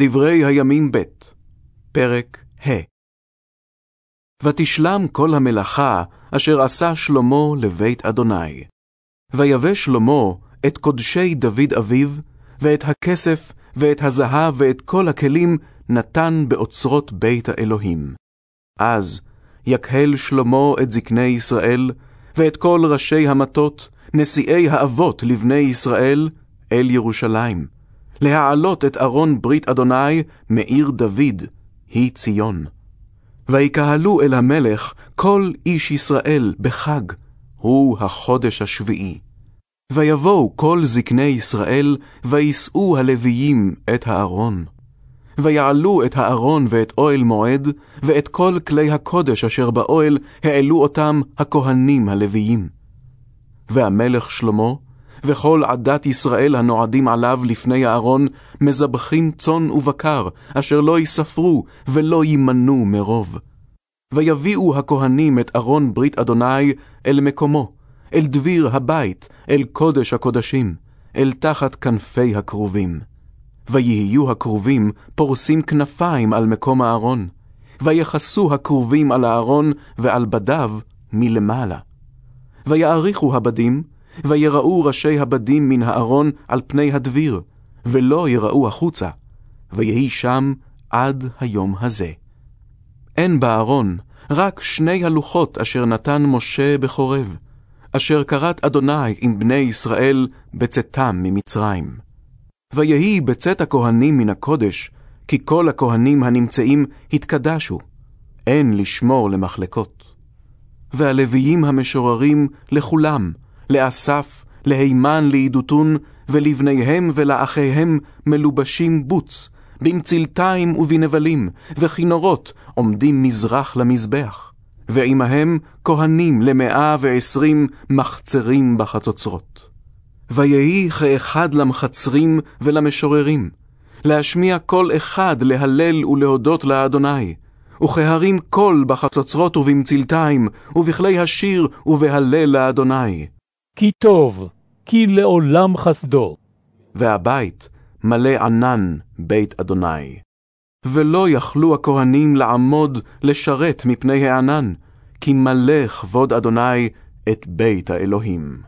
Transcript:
דברי הימים ב', פרק ה'. ותשלם כל המלאכה אשר עשה שלמה לבית אדוני. ויבא שלמה את קודשי דוד אביו, ואת הכסף, ואת הזהב, ואת כל הכלים נתן באוצרות בית האלוהים. אז יקהל שלמה את זקני ישראל, ואת כל ראשי המטות, נשיאי האבות לבני ישראל, אל ירושלים, להעלות את ארון ברית אדוני מעיר דוד, היא ציון. ויקהלו אל המלך כל איש ישראל בחג, הוא החודש השביעי. ויבואו כל זקני ישראל, ויישאו הלוויים את הארון. ויעלו את הארון ואת אוהל מועד, ואת כל כלי הקודש אשר באוהל, העלו אותם הכהנים הלוויים. והמלך שלמה, וכל עדת ישראל הנועדים עליו לפני הארון, מזבחים צאן ובקר, אשר לא יספרו ולא יימנו מרוב. ויביאו הכהנים את ארון ברית אדוני אל מקומו, אל דביר הבית, אל קודש הקודשים, אל תחת כנפי הכרובים. ויהיו הכרובים פורסים כנפיים על מקום הארון, ויכסו הכרובים על הארון ועל בדיו מלמעלה. ויעריכו הבדים, ויראו ראשי הבדים מן הארון על פני הדביר, ולא יראו החוצה, ויהי שם עד היום הזה. אין בארון רק שני הלוחות אשר נתן משה בחורב, אשר כרת אדוני עם בני ישראל בצאתם ממצרים. ויהי בצאת הכהנים מן הקודש, כי כל הכהנים הנמצאים התקדשו, אין לשמור למחלקות. והלוויים המשוררים לכולם, לאסף, להימן לעידותון, ולבניהם ולאחיהם מלובשים בוץ, במצלתיים ובנבלים, וכינורות עומדים מזרח למזבח, ועמהם כהנים למאה ועשרים מחצרים בחצוצרות. ויהי כאחד למחצרים ולמשוררים, להשמיע כל אחד להלל ולהודות לאדוני, וכהרים קול בחצוצרות ובמצלתיים, ובכלי השיר ובהלל לאדוני. כי טוב, כי לעולם חסדו. והבית מלא ענן בית אדוני. ולא יכלו הכהנים לעמוד לשרת מפני הענן, כי מלא כבוד אדוני את בית האלוהים.